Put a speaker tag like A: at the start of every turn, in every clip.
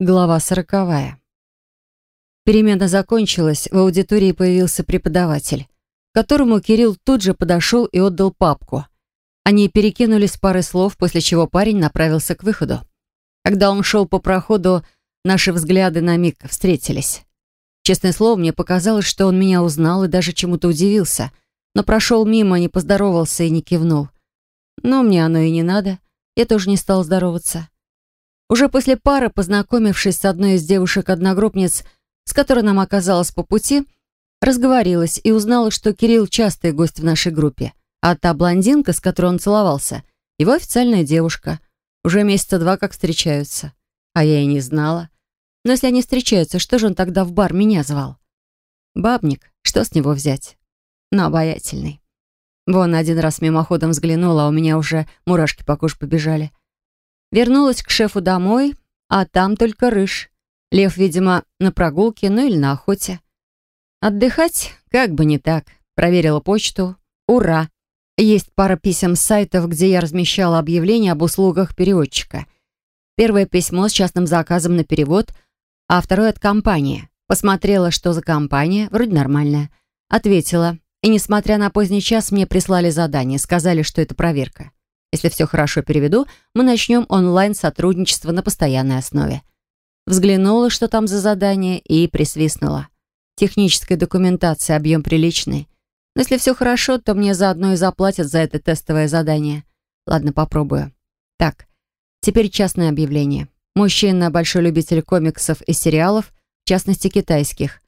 A: Глава сороковая. Перемена закончилась, в аудитории появился преподаватель, к которому Кирилл тут же подошел и отдал папку. Они перекинулись парой слов, после чего парень направился к выходу. Когда он шел по проходу, наши взгляды на миг встретились. Честное слово, мне показалось, что он меня узнал и даже чему-то удивился, но прошел мимо, не поздоровался и не кивнул. Но мне оно и не надо, я тоже не стал здороваться. Уже после пары, познакомившись с одной из девушек-одногруппниц, с которой нам оказалось по пути, разговорилась и узнала, что Кирилл частый гость в нашей группе, а та блондинка, с которой он целовался, его официальная девушка. Уже месяца два как встречаются. А я и не знала. Но если они встречаются, что же он тогда в бар меня звал? Бабник, что с него взять? Но обаятельный. Вон один раз мимоходом взглянула, а у меня уже мурашки по коже побежали. Вернулась к шефу домой, а там только рыж. Лев, видимо, на прогулке, ну или на охоте. Отдыхать? Как бы не так. Проверила почту. Ура! Есть пара писем с сайтов, где я размещала объявления об услугах переводчика. Первое письмо с частным заказом на перевод, а второе от компании. Посмотрела, что за компания, вроде нормальная. Ответила. И несмотря на поздний час, мне прислали задание, сказали, что это проверка. Если все хорошо переведу, мы начнем онлайн-сотрудничество на постоянной основе. Взглянула, что там за задание, и присвистнула. Техническая документация, объем приличный. Но если все хорошо, то мне заодно и заплатят за это тестовое задание. Ладно, попробую. Так, теперь частное объявление. Мужчина, большой любитель комиксов и сериалов, в частности китайских.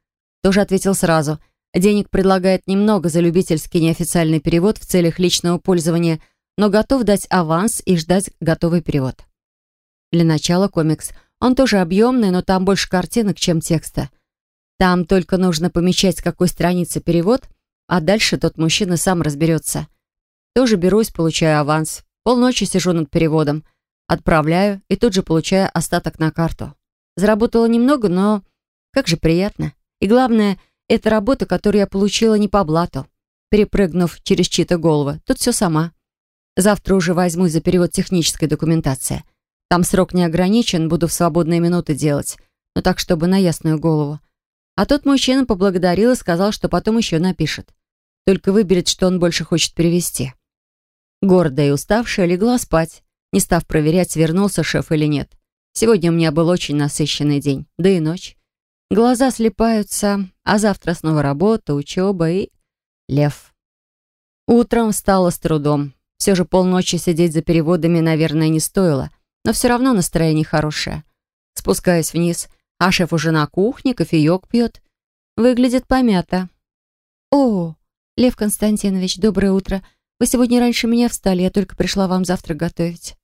A: Тоже ответил сразу. Денег предлагает немного за любительский неофициальный перевод в целях личного пользования – но готов дать аванс и ждать готовый перевод. Для начала комикс. Он тоже объемный, но там больше картинок, чем текста. Там только нужно помечать, с какой страницы перевод, а дальше тот мужчина сам разберется. Тоже берусь, получаю аванс. Полночи сижу над переводом. Отправляю и тут же получаю остаток на карту. Заработала немного, но как же приятно. И главное, это работа, которую я получила не по блату, перепрыгнув через чьи-то головы. Тут все сама. Завтра уже возьмусь за перевод технической документации. Там срок не ограничен, буду в свободные минуты делать, но так, чтобы на ясную голову. А тот мужчина поблагодарил и сказал, что потом еще напишет. Только выберет, что он больше хочет перевести. Гордая и уставшая легла спать, не став проверять, вернулся шеф или нет. Сегодня у меня был очень насыщенный день, да и ночь. Глаза слепаются, а завтра снова работа, учеба и... Лев. Утром встала с трудом. Все же полночи сидеть за переводами, наверное, не стоило, но все равно настроение хорошее. Спускаюсь вниз, а шеф уже на кухне, кофеек пьет. Выглядит помято. «О, Лев Константинович, доброе утро. Вы сегодня раньше меня встали, я только пришла вам завтрак готовить».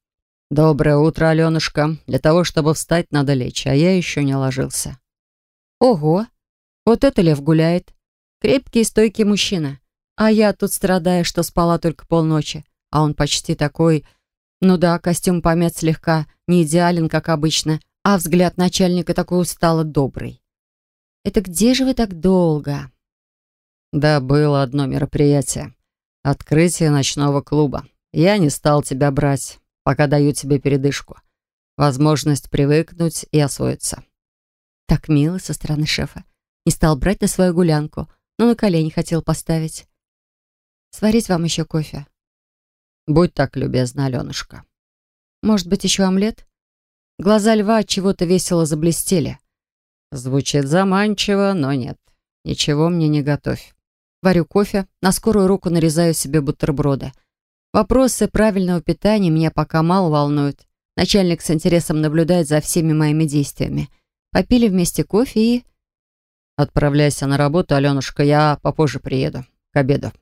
B: «Доброе утро, Аленушка. Для того, чтобы встать, надо лечь, а я еще не ложился».
A: «Ого, вот это Лев гуляет. Крепкий и стойкий мужчина. А я тут страдаю, что спала только полночи а он почти такой... Ну да, костюм помят слегка, не идеален, как обычно, а взгляд начальника такой устало добрый. «Это где же вы так долго?»
B: «Да, было одно мероприятие. Открытие ночного клуба. Я не стал тебя брать, пока даю тебе передышку. Возможность привыкнуть и освоиться».
A: Так мило со стороны шефа. Не стал брать на свою гулянку, но на колени хотел поставить. «Сварить вам еще кофе?»
B: Будь так любезна, Аленушка.
A: Может быть, еще омлет? Глаза льва от чего-то весело заблестели.
B: Звучит заманчиво, но нет. Ничего мне не готовь.
A: Варю кофе, на скорую руку нарезаю себе бутерброды. Вопросы правильного питания меня пока мало волнуют. Начальник с интересом наблюдает за всеми моими действиями. Попили вместе кофе и...
B: Отправляйся на работу, Аленушка, я попозже приеду, к обеду.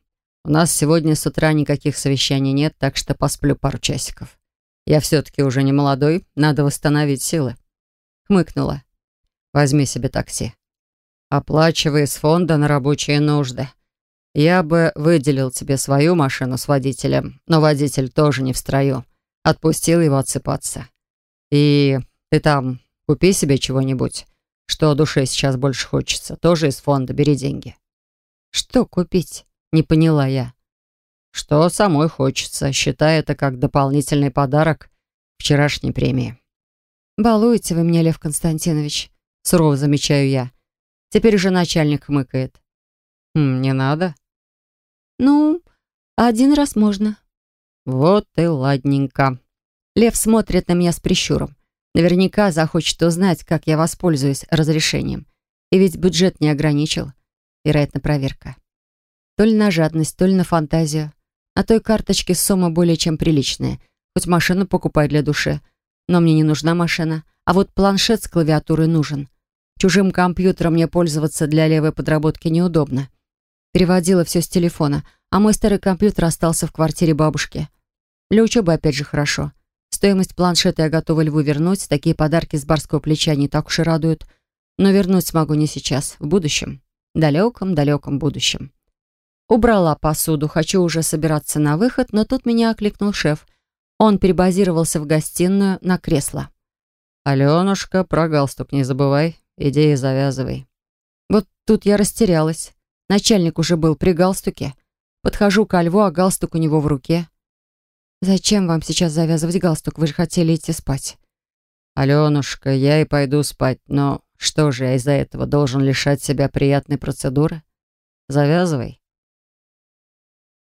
B: У нас сегодня с утра никаких совещаний нет, так что посплю пару часиков. Я все-таки уже не молодой, надо восстановить силы. Хмыкнула. Возьми себе такси. Оплачивай из фонда на рабочие нужды. Я бы выделил тебе свою машину с водителем, но водитель тоже не в строю. Отпустил его отсыпаться. И ты там купи себе чего-нибудь, что душе сейчас больше хочется. Тоже из фонда, бери деньги.
A: Что купить? Не поняла я.
B: Что самой хочется, считай это как дополнительный подарок вчерашней премии.
A: «Балуете вы меня, Лев Константинович», — сурово замечаю я. Теперь уже начальник хмыкает.
B: «Хм, «Не надо?»
A: «Ну, один раз можно».
B: «Вот и ладненько».
A: Лев смотрит на меня с прищуром. Наверняка захочет узнать, как я воспользуюсь разрешением. И ведь бюджет не ограничил. Вероятно, проверка. То ли на жадность, то ли на фантазию. На той карточке сумма более чем приличная. Хоть машину покупай для души. Но мне не нужна машина. А вот планшет с клавиатурой нужен. Чужим компьютером мне пользоваться для левой подработки неудобно. Переводила все с телефона, а мой старый компьютер остался в квартире бабушки. Для учебы опять же хорошо. Стоимость планшета я готова льву вернуть. Такие подарки с барского плеча не так уж и радуют. Но вернуть смогу не сейчас, в будущем. Далеком-далеком будущем. Убрала посуду, хочу уже собираться на выход, но тут меня окликнул шеф. Он перебазировался в гостиную на кресло.
B: «Аленушка, про галстук не забывай, иди и завязывай».
A: Вот тут я растерялась. Начальник уже был при галстуке. Подхожу ко льву, а галстук у него в руке. «Зачем вам сейчас завязывать галстук? Вы же хотели идти спать».
B: «Аленушка, я и пойду спать, но что же я из-за этого должен лишать себя приятной процедуры? Завязывай».